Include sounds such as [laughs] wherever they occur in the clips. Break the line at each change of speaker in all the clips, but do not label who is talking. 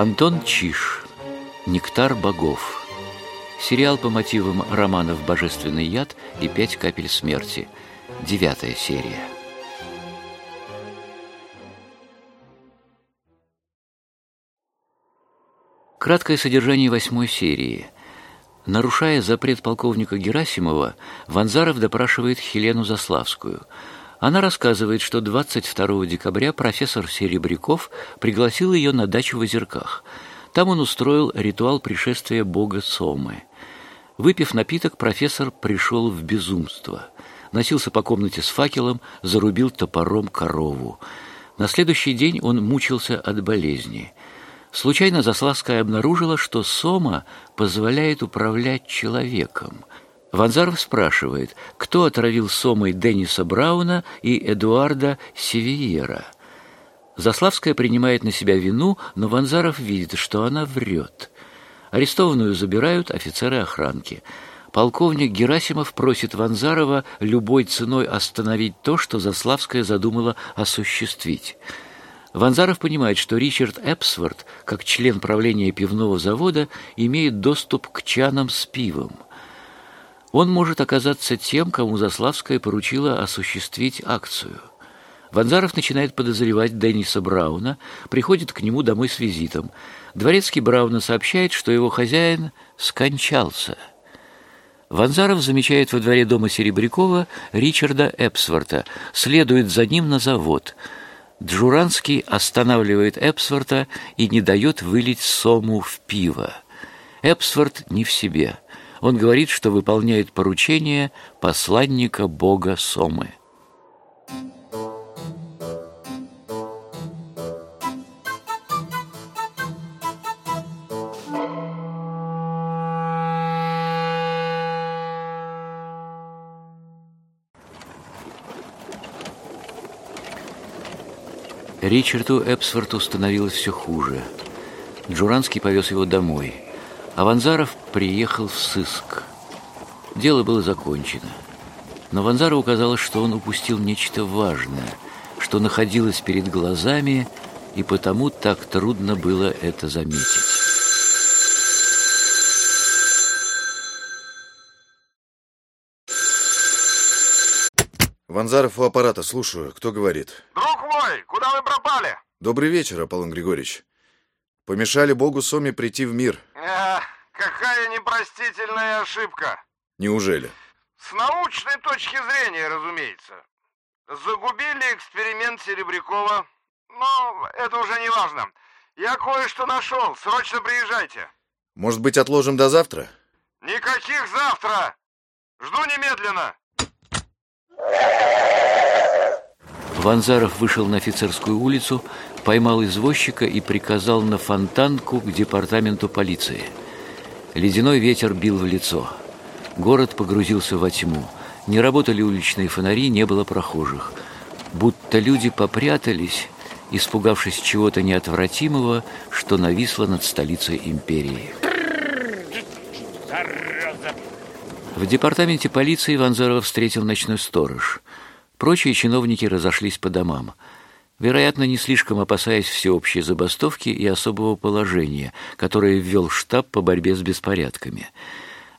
Антон Чиш. Нектар богов. Сериал по мотивам романов «Божественный яд» и «Пять капель смерти». Девятая серия. Краткое содержание восьмой серии. Нарушая запрет полковника Герасимова, Ванзаров допрашивает Хелену Заславскую. Она рассказывает, что 22 декабря профессор Серебряков пригласил ее на дачу в Озерках. Там он устроил ритуал пришествия бога Сомы. Выпив напиток, профессор пришел в безумство. Носился по комнате с факелом, зарубил топором корову. На следующий день он мучился от болезни – Случайно Заславская обнаружила, что Сома позволяет управлять человеком. Ванзаров спрашивает, кто отравил Сомой Денниса Брауна и Эдуарда Севиера. Заславская принимает на себя вину, но Ванзаров видит, что она врет. Арестованную забирают офицеры охранки. Полковник Герасимов просит Ванзарова любой ценой остановить то, что Заславская задумала осуществить. Ванзаров понимает, что Ричард Эпсворт, как член правления пивного завода, имеет доступ к чанам с пивом. Он может оказаться тем, кому Заславская поручила осуществить акцию. Ванзаров начинает подозревать Денниса Брауна, приходит к нему домой с визитом. Дворецкий Брауна сообщает, что его хозяин скончался. Ванзаров замечает во дворе дома Серебрякова Ричарда Эпсворта, следует за ним на завод – Джуранский останавливает Эпсворта и не дает вылить сому в пиво. Эпсворт не в себе. Он говорит, что выполняет поручение посланника бога Сомы. Ричарду Эпсворту становилось все хуже. Джуранский повез его домой. А Ванзаров приехал в сыск. Дело было закончено. Но Ванзарову казалось, что он упустил нечто важное, что находилось перед глазами, и потому так трудно было это заметить.
Ванзаров у аппарата, слушаю. Кто говорит?
Друг мой, куда вы пропали?
Добрый вечер, Аполлон Григорьевич. Помешали богу Соме прийти в мир.
Эх, какая непростительная ошибка.
Неужели?
С научной точки зрения, разумеется. Загубили эксперимент Серебрякова. Но это уже не важно. Я кое-что нашел. Срочно приезжайте.
Может быть, отложим до завтра?
Никаких завтра. Жду немедленно.
Ванзаров вышел на офицерскую улицу, поймал извозчика и приказал на фонтанку к департаменту полиции. Ледяной ветер бил в лицо. Город погрузился во тьму. Не работали уличные фонари, не было прохожих. Будто люди попрятались, испугавшись чего-то неотвратимого, что нависло над столицей империи. В департаменте полиции Ванзарова встретил ночной сторож. Прочие чиновники разошлись по домам. Вероятно, не слишком опасаясь всеобщей забастовки и особого положения, которое ввел штаб по борьбе с беспорядками.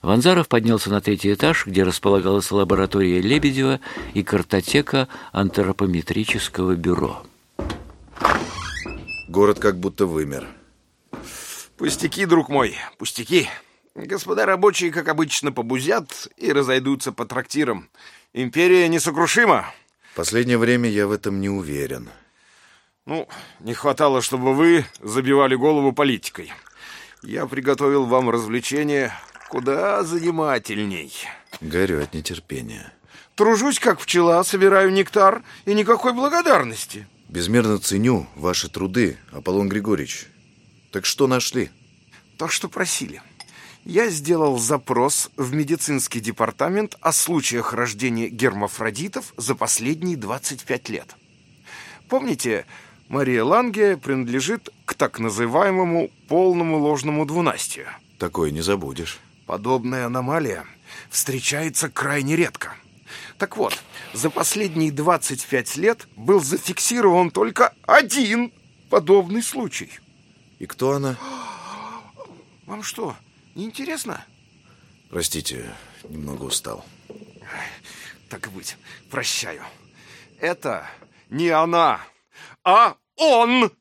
Ванзаров поднялся на третий этаж, где располагалась лаборатория Лебедева и картотека антропометрического бюро.
Город как будто вымер.
Пустяки, друг мой, пустяки. Господа рабочие, как обычно, побузят и разойдутся по трактирам. Империя несокрушима.
Последнее время я в этом не уверен.
Ну, не хватало, чтобы вы забивали голову политикой. Я приготовил вам развлечение куда занимательней.
Горю от нетерпения.
Тружусь, как пчела, собираю нектар, и никакой благодарности.
Безмерно ценю ваши труды, Аполлон Григорьевич. Так что нашли?
Так что просили я сделал запрос в медицинский департамент о случаях рождения гермафродитов за последние 25 лет. Помните, Мария Ланге принадлежит к так называемому полному ложному двунастию.
Такое не забудешь.
Подобная аномалия встречается крайне редко. Так вот, за последние 25 лет был зафиксирован только один подобный случай.
И кто она?
Вам что, не интересно?
Простите, немного устал.
Так и быть, прощаю. Это не она, а он!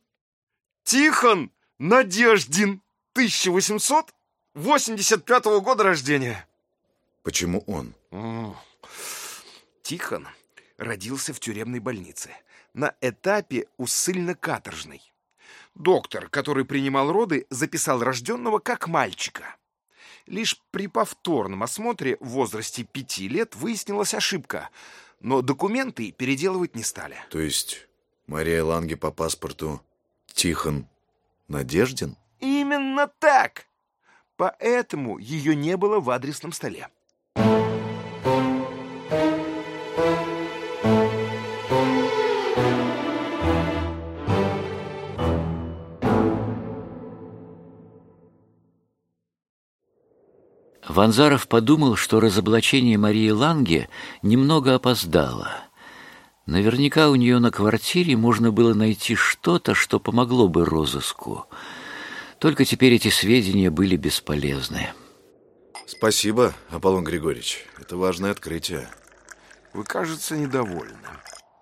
Тихон Надеждин, 1885 года рождения.
Почему он?
Тихон родился в тюремной больнице на этапе усыльно-каторжной. Доктор, который принимал роды, записал рожденного как мальчика. Лишь при повторном осмотре в возрасте пяти лет выяснилась ошибка, но документы переделывать не стали.
То есть Мария Ланге по паспорту Тихон Надеждин?
Именно так! Поэтому ее не было в адресном столе.
Ванзаров подумал, что разоблачение Марии Ланге немного опоздало. Наверняка у нее на квартире можно было найти что-то, что помогло бы розыску. Только теперь эти сведения были бесполезны.
Спасибо, Аполлон Григорьевич. Это важное открытие.
Вы, кажется, недовольны.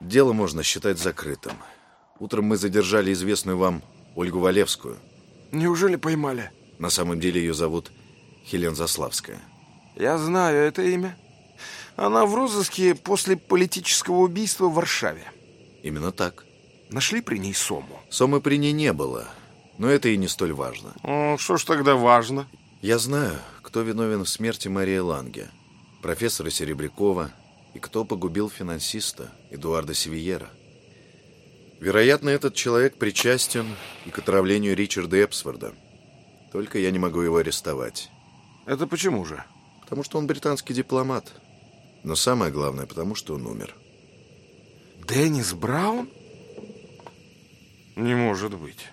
Дело можно считать закрытым. Утром мы задержали известную вам Ольгу Валевскую.
Неужели поймали?
На самом деле ее зовут Хелен Заславская.
Я знаю это имя. Она в розыске после политического убийства в Варшаве.
Именно так.
Нашли при ней Сому?
Сомы при ней не было, но это и не столь важно.
О, что ж тогда важно?
Я знаю, кто виновен в смерти Марии Ланге, профессора Серебрякова и кто погубил финансиста Эдуарда Севиера. Вероятно, этот человек причастен и к отравлению Ричарда Эпсворда. Только я не могу его арестовать.
Это почему же?
Потому что он британский дипломат. Но самое главное, потому что он умер.
Деннис Браун? Не может быть.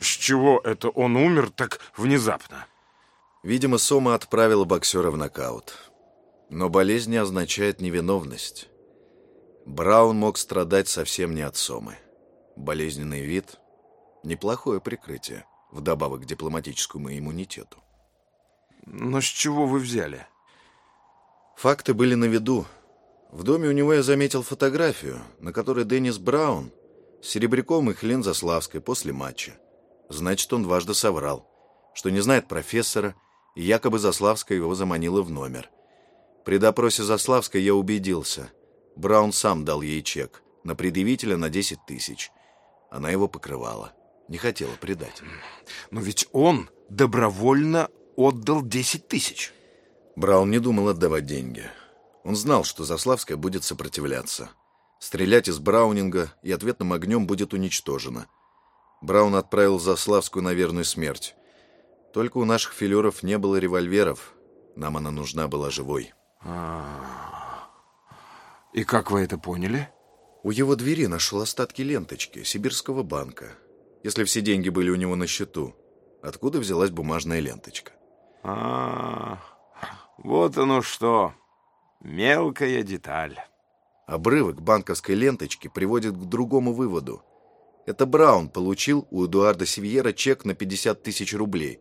С чего это он умер так внезапно?
Видимо, Сома отправила боксера в нокаут. Но болезнь не означает невиновность. Браун мог страдать совсем не от Сомы. Болезненный вид – неплохое прикрытие, вдобавок к дипломатическому иммунитету.
Но с чего вы взяли?
Факты были на виду. В доме у него я заметил фотографию, на которой Деннис Браун с Серебряком и Хелен Заславской после матча. Значит, он дважды соврал, что не знает профессора, и якобы Заславская его заманила в номер. При допросе Заславской я убедился. Браун сам дал ей чек на предъявителя на 10 тысяч. Она его покрывала. Не хотела предать.
Но ведь он добровольно отдал 10 тысяч.
Браун не думал отдавать деньги. Он знал, что Заславская будет сопротивляться. Стрелять из Браунинга и ответным огнем будет уничтожено. Браун отправил Заславскую на верную смерть. Только у наших филеров не было револьверов. Нам она нужна была живой.
А И как вы это поняли?
У его двери нашел остатки ленточки Сибирского банка. Если все деньги были у него на счету, откуда взялась бумажная ленточка?
А, вот оно что. Мелкая деталь.
Обрывок банковской ленточки приводит к другому выводу. Это Браун получил у Эдуарда Севьера чек на 50 тысяч рублей.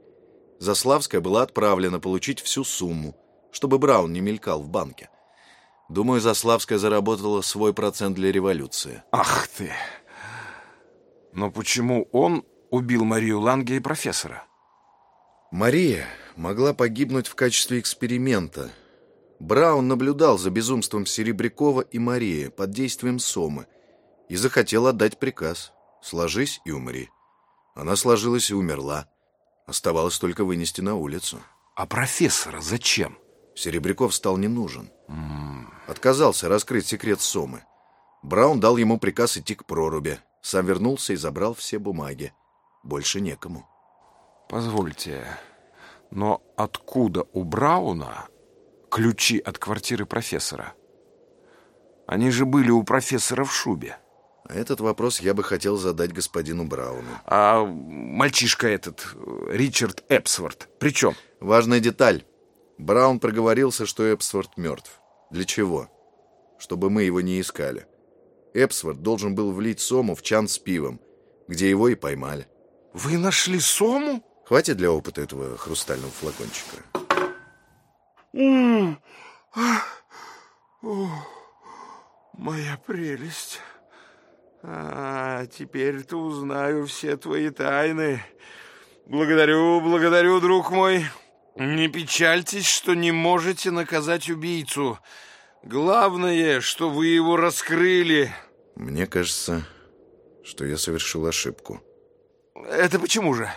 Заславская была отправлена получить всю сумму, чтобы Браун не мелькал в банке. Думаю, Заславская заработала свой процент для революции.
Ах ты! Но почему он убил Марию Ланге и профессора?
Мария могла погибнуть в качестве эксперимента. Браун наблюдал за безумством Серебрякова и Марии под действием Сомы и захотел отдать приказ «Сложись и умри». Она сложилась и умерла. Оставалось только вынести на улицу.
А профессора зачем?
Серебряков стал не нужен. Отказался раскрыть секрет Сомы. Браун дал ему приказ идти к проруби. Сам вернулся и забрал все бумаги. Больше некому.
Позвольте, но откуда у Брауна ключи от квартиры профессора? Они же были у профессора в шубе.
Этот вопрос я бы хотел задать господину Брауну.
А мальчишка этот, Ричард Эпсворт, при чем?
Важная деталь. Браун проговорился, что Эпсворт мертв. Для чего? Чтобы мы его не искали. Эпсворт должен был влить Сому в чан с пивом, где его и поймали.
Вы нашли сому?
Хватит для опыта этого хрустального флакончика.
О, моя прелесть. А, теперь-то узнаю все твои тайны. Благодарю, благодарю, друг мой. Не печальтесь, что не можете наказать убийцу. Главное, что вы его раскрыли.
Мне кажется, что я совершил ошибку.
Это почему же?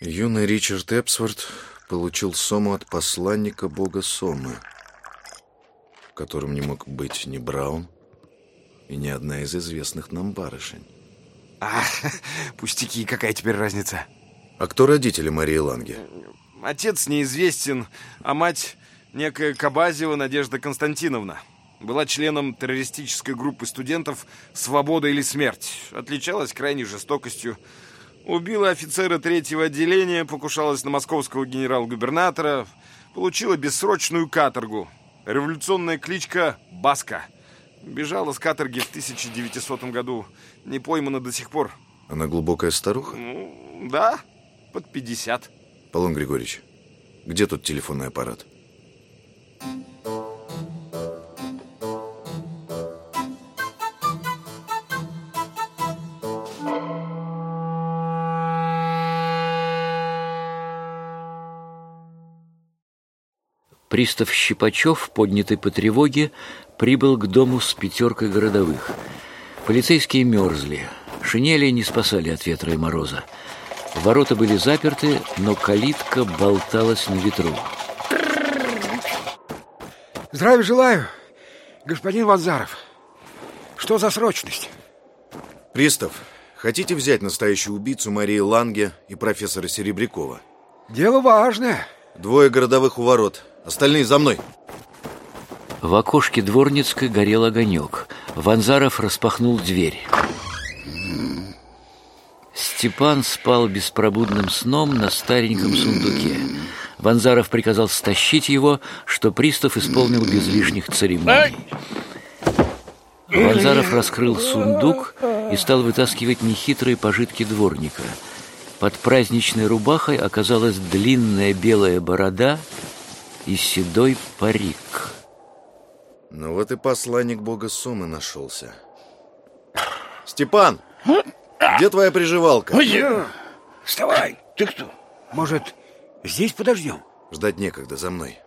Юный Ричард Эпсворт получил Сому от посланника бога Сомы, которым не мог быть ни Браун, и ни одна из известных нам барышень.
А, пустяки, какая теперь разница?
А кто родители Марии Ланге?
Отец неизвестен, а мать некая Кабазева Надежда Константиновна. Была членом террористической группы студентов «Свобода или смерть». Отличалась крайней жестокостью. Убила офицера третьего отделения, покушалась на московского генерал-губернатора, получила бессрочную каторгу. Революционная кличка «Баска». Бежала с каторги в 1900 году. Не поймана до сих пор.
Она глубокая старуха?
Ну, да, под 50.
Полон Григорьевич, где тут телефонный аппарат?
Пристав Щипачев, поднятый по тревоге, прибыл к дому с пятеркой городовых. Полицейские мерзли, шинели не спасали от ветра и мороза. Ворота были заперты, но калитка болталась на ветру.
Здравия желаю, господин Ванзаров. Что за срочность?
Пристав, хотите взять настоящую убийцу Марии Ланге и профессора Серебрякова?
Дело важное.
Двое городовых у ворот. Остальные за мной.
В окошке дворницкой горел огонек. Ванзаров распахнул дверь. Степан спал беспробудным сном на стареньком сундуке. Ванзаров приказал стащить его, что пристав исполнил без лишних церемоний. Ванзаров раскрыл сундук и стал вытаскивать нехитрые пожитки дворника. Под праздничной рубахой оказалась длинная белая борода и седой парик.
Ну вот и посланник бога Сумы нашелся. Степан, где твоя приживалка?
Вставай. Ты кто? Может, здесь подождем?
Ждать некогда, за мной.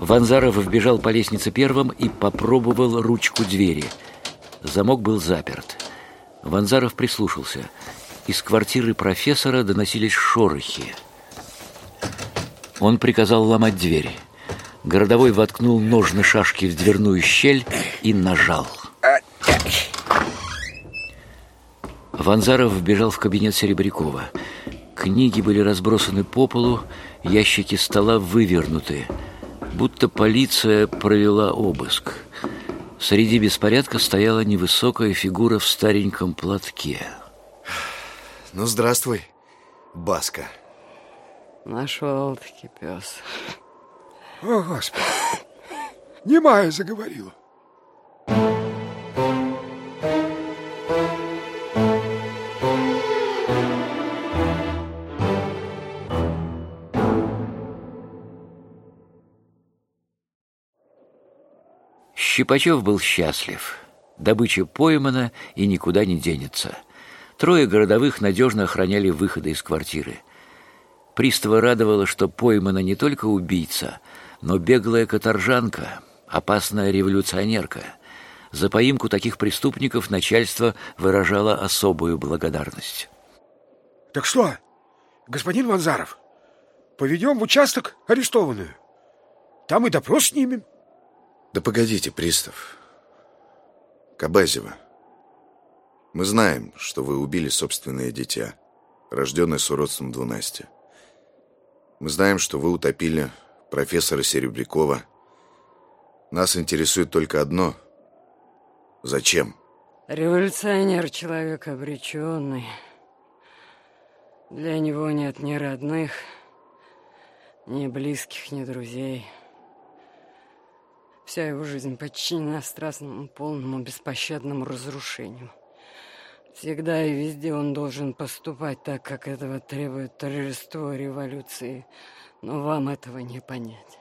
Ванзаров вбежал по лестнице первым и попробовал ручку двери. Замок был заперт. Ванзаров прислушался. Из квартиры профессора доносились шорохи. Он приказал ломать дверь. Городовой воткнул ножны шашки в дверную щель и нажал. Ванзаров вбежал в кабинет Серебрякова. Книги были разбросаны по полу, ящики стола вывернуты, будто полиция провела обыск. Среди беспорядка стояла невысокая фигура в стареньком платке.
Ну, здравствуй, Баска.
Нашел-таки пес.
О, Господи. Немая заговорила.
Щипачев был счастлив. Добыча поймана и никуда не денется. Трое городовых надежно охраняли выходы из квартиры. Пристава радовало, что поймана не только убийца, но беглая каторжанка, опасная революционерка. За поимку таких преступников начальство выражало особую благодарность.
Так что, господин Ванзаров, поведем в участок арестованную. Там и допрос снимем.
Да погодите, пристав. Кабазева. Мы знаем, что вы убили собственное дитя, рожденное с уродством двунастия. Мы знаем, что вы утопили профессора Серебрякова. Нас интересует только одно. Зачем?
Революционер человек обреченный. Для него нет ни родных, ни близких, ни друзей. Вся его жизнь подчинена страстному, полному, беспощадному разрушению. Всегда и везде он должен поступать так, как этого требует торжество революции. Но вам этого не понять.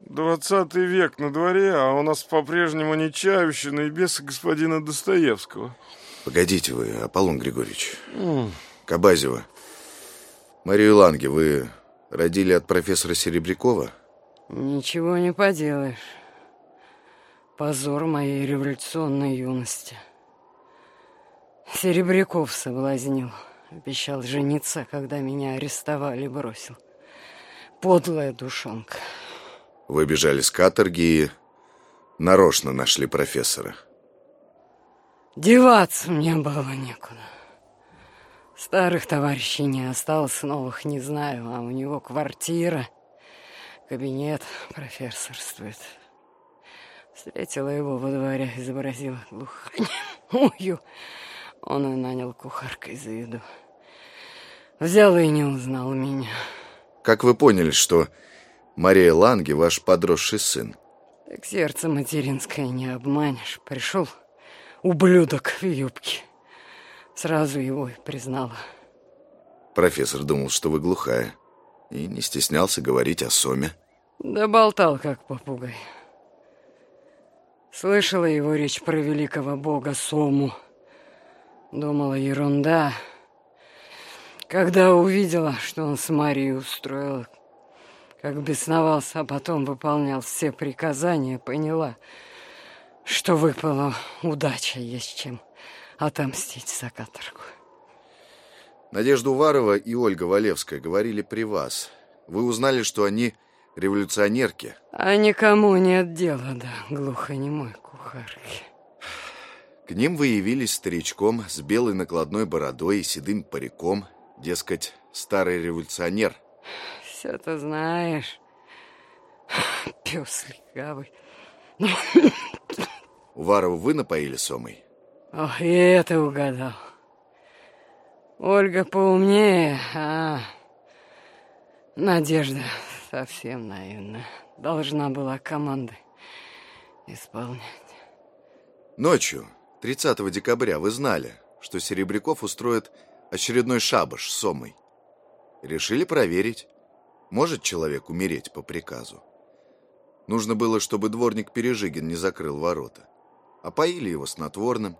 Двадцатый век на дворе, а у нас по-прежнему не Чавищина и бесы господина Достоевского.
Погодите вы, Аполлон Григорьевич. Mm. Кабазева. Марию Ланге вы родили от профессора Серебрякова?
Ничего не поделаешь. Позор моей революционной юности. Серебряков соблазнил. Обещал жениться, когда меня арестовали, бросил. Подлая душонка.
Вы бежали с каторги и нарочно нашли профессора.
Деваться мне было некуда. Старых товарищей не осталось, новых не знаю, а у него квартира, кабинет профессорствует. Встретила его во дворе, изобразила глухонемую. Он и нанял кухаркой за еду. Взял и не узнал меня.
Как вы поняли, что Мария Ланге ваш подросший сын?
Так сердце материнское не обманешь. Пришел ублюдок в юбке. Сразу его и признала.
Профессор думал, что вы глухая. И не стеснялся говорить о Соме.
Да болтал, как попугай. Слышала его речь про великого бога Сому. Думала, ерунда. Когда увидела, что он с Марией устроил, как бесновался, а потом выполнял все приказания, поняла, что выпала удача, есть чем отомстить за каторгу.
Надежда Уварова и Ольга Валевская говорили при вас. Вы узнали, что они революционерки.
А никому нет дела до глухонемой кухарки.
К ним вы явились старичком с белой накладной бородой и седым париком, дескать, старый революционер.
Все ты знаешь, пес легавый.
Уварова вы напоили Сомой?
Ох, и это угадал. Ольга поумнее, а Надежда совсем наивная. Должна была команды исполнять.
Ночью, 30 декабря, вы знали, что Серебряков устроит очередной шабаш с Сомой. Решили проверить, может человек умереть по приказу. Нужно было, чтобы дворник Пережигин не закрыл ворота. Опоили его снотворным.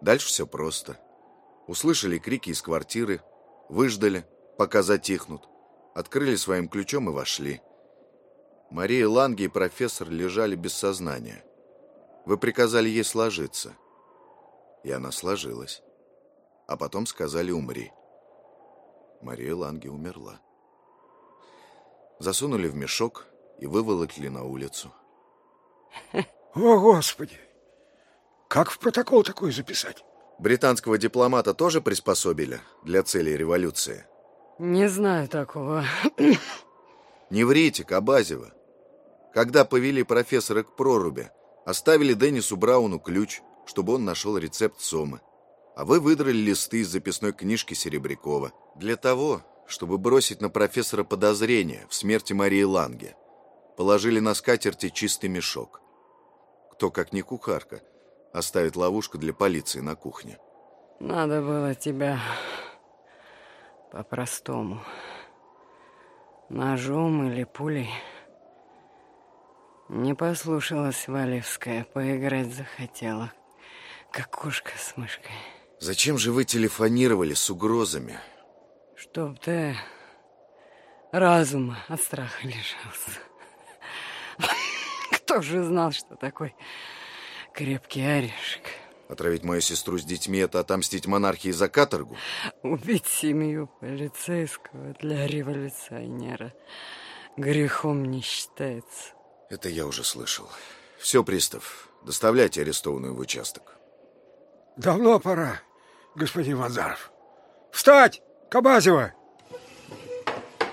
Дальше все просто. Услышали крики из квартиры, выждали, пока затихнут открыли своим ключом и вошли. Мария Ланге и профессор лежали без сознания. Вы приказали ей сложиться. И она сложилась. А потом сказали «умри». Мария Ланге умерла. Засунули в мешок и выволокли на улицу.
О, Господи! Как в протокол такой записать?
Британского дипломата тоже приспособили для целей революции?
Не знаю такого.
Не врите, Кабазева. Когда повели профессора к проруби, оставили Деннису Брауну ключ, чтобы он нашел рецепт сомы. А вы выдрали листы из записной книжки Серебрякова для того, чтобы бросить на профессора подозрение в смерти Марии Ланге. Положили на скатерти чистый мешок. Кто, как не кухарка, оставит ловушку для полиции на кухне.
Надо было тебя по-простому. Ножом или пулей. Не послушалась Валевская, поиграть захотела, как кошка с мышкой.
Зачем же вы телефонировали с угрозами?
Чтоб ты разума от страха лишился. [laughs] Кто же знал, что такой крепкий орешек?
Отравить мою сестру с детьми — это отомстить монархии за каторгу?
Убить семью полицейского для революционера грехом не считается.
Это я уже слышал. Все, пристав, доставляйте арестованную в участок.
Давно пора, господин Ванзаров. Встать, Кабазева!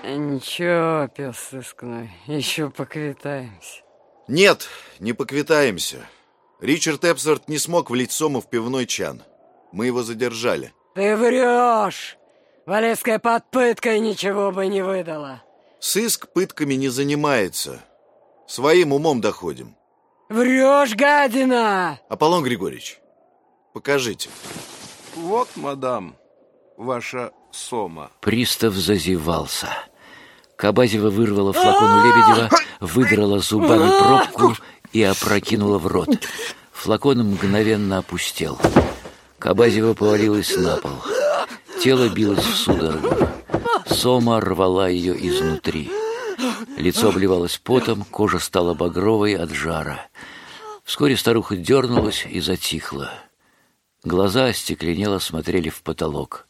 Ничего, пес сыскной, еще поквитаемся.
Нет, не поквитаемся. Ричард Эпсворт не смог влить сому в пивной чан. Мы его задержали.
Ты врешь! Валевская под пыткой ничего бы не выдала.
Сыск пытками не занимается. Своим умом доходим.
Врешь, гадина!
Аполлон Григорьевич, покажите.
Вот, мадам, ваша сома.
Пристав зазевался. Кабазева вырвала флакон у Лебедева, выдрала зубами пробку и опрокинула в рот. Флакон мгновенно опустел. Кабазева повалилась на пол. Тело билось в судорогах. Сома рвала ее изнутри. Лицо обливалось потом, кожа стала багровой от жара. Вскоре старуха дернулась и затихла. Глаза остекленело смотрели в потолок.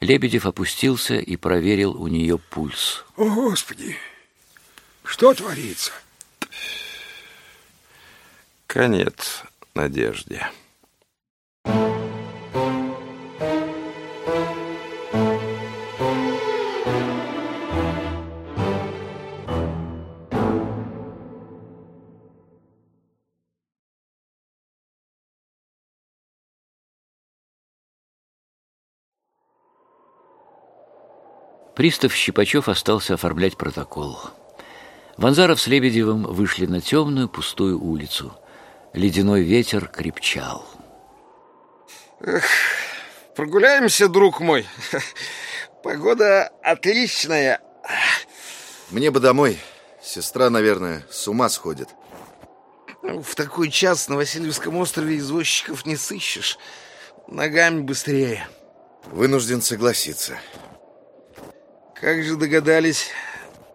Лебедев опустился и проверил у нее пульс.
О, Господи! Что творится?
Конец надежде.
Пристав Щипачев остался оформлять протокол. Ванзаров с Лебедевым вышли на темную пустую улицу. Ледяной ветер крепчал.
Прогуляемся, друг мой. Погода отличная.
Мне бы домой. Сестра, наверное, с ума сходит.
В такой час на Васильевском острове извозчиков не сыщешь. Ногами быстрее.
Вынужден согласиться.
Как же догадались,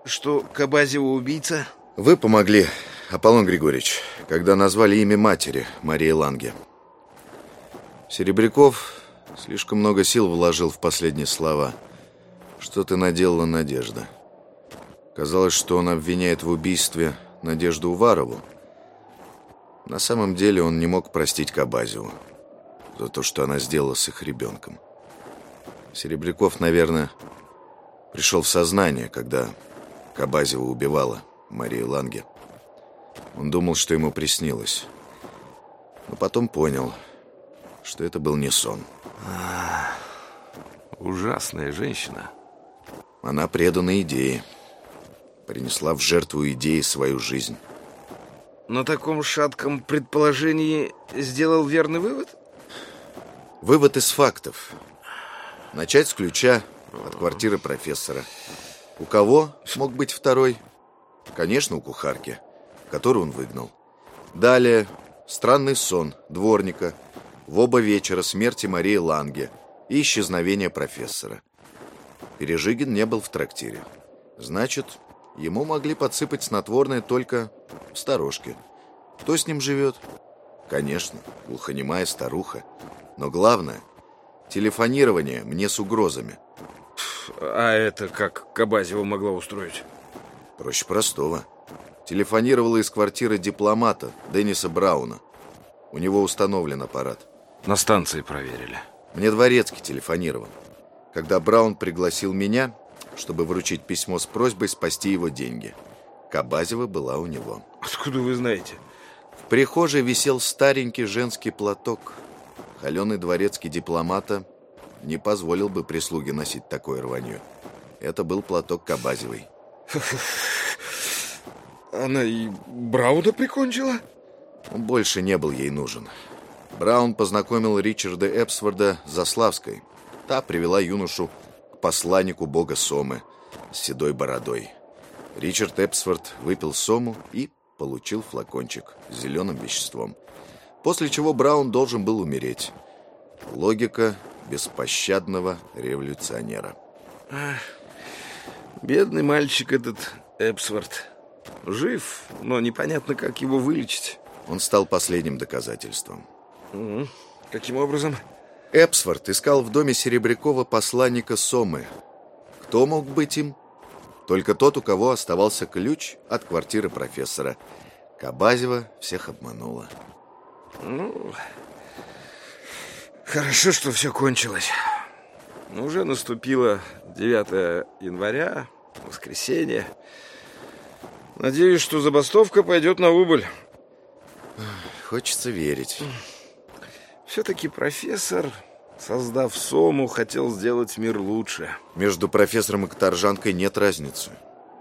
что Кабазева убийца?
Вы помогли, Аполлон Григорьевич, когда назвали имя матери, Марии Ланге. Серебряков слишком много сил вложил в последние слова. Что ты наделала, Надежда? Казалось, что он обвиняет в убийстве Надежду Уварову. На самом деле он не мог простить Кабазеву за то, что она сделала с их ребенком. Серебряков, наверное, пришел в сознание, когда Кабазева убивала Марию Ланге. Он думал, что ему приснилось. Но потом понял, что это был не сон.
Ужасная женщина.
Она предана идее. Принесла в жертву идеи свою жизнь.
На таком шатком предположении сделал верный вывод?
Вывод из фактов. Начать с ключа от квартиры профессора. У кого мог быть второй? Конечно, у кухарки, которую он выгнал. Далее странный сон дворника, в оба вечера смерти Марии Ланге и исчезновения профессора. Пережигин не был в трактире. Значит, ему могли подсыпать снотворное только в. Кто с ним живет? Конечно, глухонемая старуха. Но главное – телефонирование мне с угрозами.
А это как Кабазева могла устроить?
Проще простого. Телефонировала из квартиры дипломата Денниса Брауна. У него установлен аппарат.
На станции проверили.
Мне дворецкий телефонировал. Когда Браун пригласил меня, чтобы вручить письмо с просьбой спасти его деньги. Кабазева была у него.
Откуда вы знаете?
В прихожей висел старенький женский платок. Холеный дворецкий дипломата не позволил бы прислуге носить такое рванье. Это был платок Кабазевой. [laughs]
Она и Брауда прикончила?
Он больше не был ей нужен. Браун познакомил Ричарда Эпсворда с Заславской. Та привела юношу к посланнику бога Сомы с седой бородой. Ричард Эпсворд выпил Сому и получил флакончик с зеленым веществом. После чего Браун должен был умереть. Логика беспощадного революционера.
Бедный мальчик этот Эпсворт. Жив, но непонятно, как его вылечить.
Он стал последним доказательством.
Мгм. Каким образом?
Эпсворт искал в доме Серебрякова посланника Сомы. Кто мог быть им? Только тот, у кого оставался ключ от квартиры профессора. Кабазева всех обманула.
Ну, хорошо, что все кончилось. Уже наступило 9 января, воскресенье. Надеюсь, что забастовка пойдет на убыль.
Хочется верить.
Все-таки профессор, создав Сому, хотел сделать мир лучше.
Между профессором и каторжанкой нет разницы.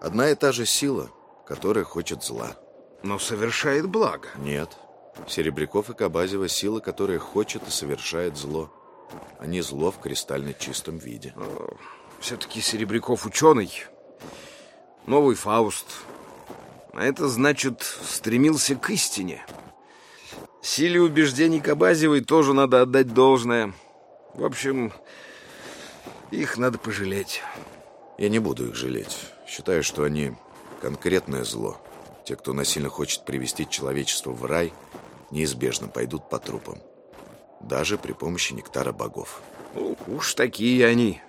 Одна и та же сила, которая хочет зла.
Но совершает благо.
Нет. Серебряков и Кабазева – сила, которая хочет и совершает зло. а не зло в кристально чистом виде.
Все-таки Серебряков ученый. Новый Фауст. А это значит, стремился к истине. Силе убеждений Кабазевой тоже надо отдать должное. В общем, их надо пожалеть.
Я не буду их жалеть. Считаю, что они конкретное зло. Те, кто насильно хочет привести человечество в рай, неизбежно пойдут по трупам. Даже при помощи нектара богов.
Уж такие они.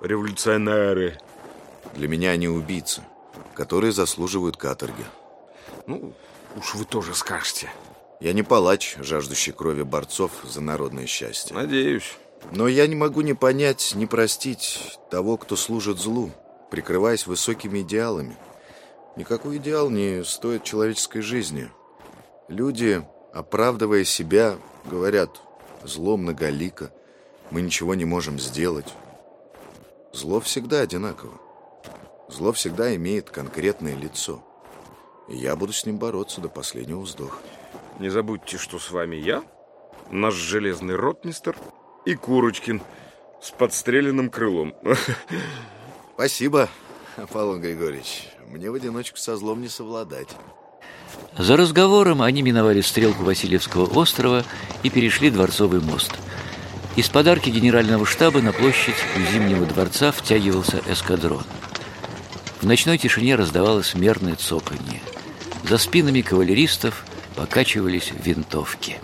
Революционеры.
Для меня они убийцы, которые заслуживают каторги.
Ну, уж вы тоже скажете.
Я не палач, жаждущий крови борцов за народное счастье.
Надеюсь.
Но я не могу не понять, не простить того, кто служит злу, прикрываясь высокими идеалами. Никакой идеал не стоит человеческой жизни. Люди, оправдывая себя, говорят, зло многолико, мы ничего не можем сделать. Зло всегда одинаково. Зло всегда имеет конкретное лицо. И я буду с ним бороться до последнего вздоха.
Не забудьте, что с вами я, наш железный ротмистер и Курочкин с подстреленным крылом.
Спасибо, Аполлон Григорьевич. Мне в одиночку со злом не совладать.
За разговором они миновали стрелку Васильевского острова и перешли Дворцовый мост. Из подарки генерального штаба на площадь у Зимнего дворца втягивался эскадрон. В ночной тишине раздавалось мерное цоканье. За спинами кавалеристов покачивались винтовки.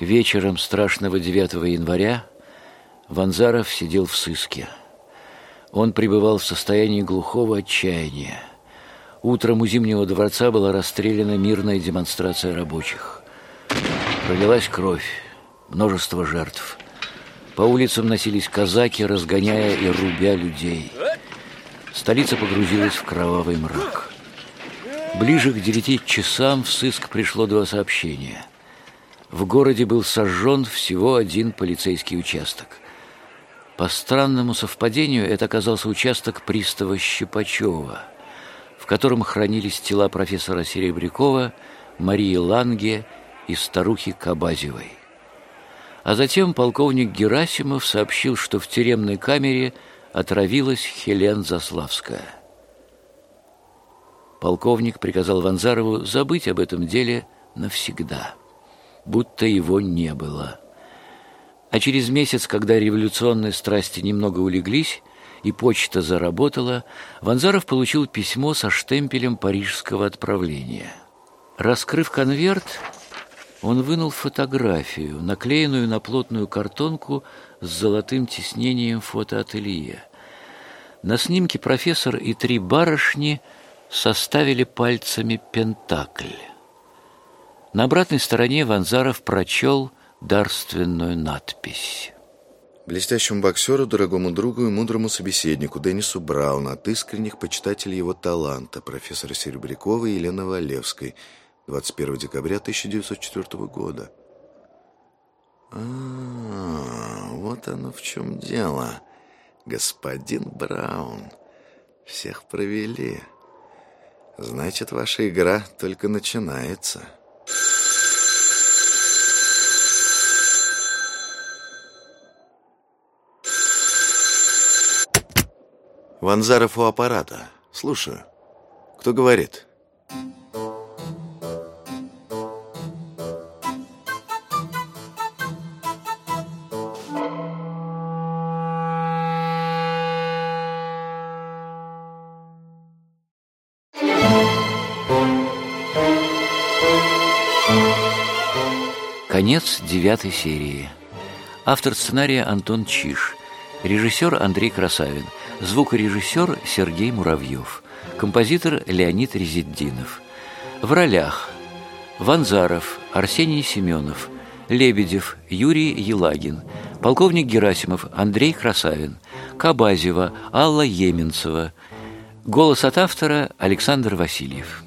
Вечером страшного 9 января Ванзаров сидел в сыске. Он пребывал в состоянии глухого отчаяния. Утром у Зимнего дворца была расстреляна мирная демонстрация рабочих. Пролилась кровь, множество жертв. По улицам носились казаки, разгоняя и рубя людей. Столица погрузилась в кровавый мрак. Ближе к девяти часам в сыск пришло два сообщения. В городе был сожжен всего один полицейский участок. По странному совпадению это оказался участок пристава Щипачева – котором хранились тела профессора Серебрякова, Марии Ланге и старухи Кабазевой. А затем полковник Герасимов сообщил, что в тюремной камере отравилась Хелен Заславская. Полковник приказал Ванзарову забыть об этом деле навсегда, будто его не было. А через месяц, когда революционные страсти немного улеглись, и почта заработала, Ванзаров получил письмо со штемпелем парижского отправления. Раскрыв конверт, он вынул фотографию, наклеенную на плотную картонку с золотым тиснением фотоателье. На снимке профессор и три барышни составили пальцами пентакль. На обратной стороне Ванзаров прочел дарственную надпись.
Блестящему боксеру, дорогому другу и мудрому собеседнику Деннису Брауну от искренних почитателей его таланта, профессора Серебрякова и Елены Валевской, 21 декабря 1904 года. А, -а, а, вот оно в чем дело. Господин Браун, всех провели. Значит, ваша игра только начинается. Ванзаров у аппарата. Слушаю. Кто говорит?
Девятой серии. Автор сценария Антон Чиш. Режиссер Андрей Красавин – звукорежиссер Сергей Муравьев, композитор Леонид Резиддинов. В ролях Ванзаров, Арсений Семенов, Лебедев, Юрий Елагин, полковник Герасимов, Андрей Красавин, Кабазева, Алла Еменцева. Голос от автора Александр Васильев.